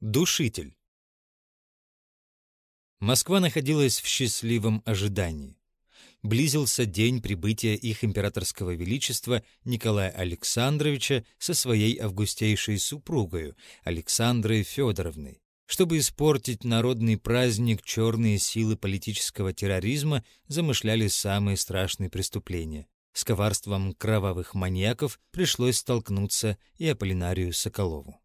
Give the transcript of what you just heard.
Душитель. Москва находилась в счастливом ожидании. Близился день прибытия их императорского величества Николая Александровича со своей августейшей супругою Александрой Федоровной. Чтобы испортить народный праздник, черные силы политического терроризма замышляли самые страшные преступления. С коварством кровавых маньяков пришлось столкнуться и Аполлинарию Соколову.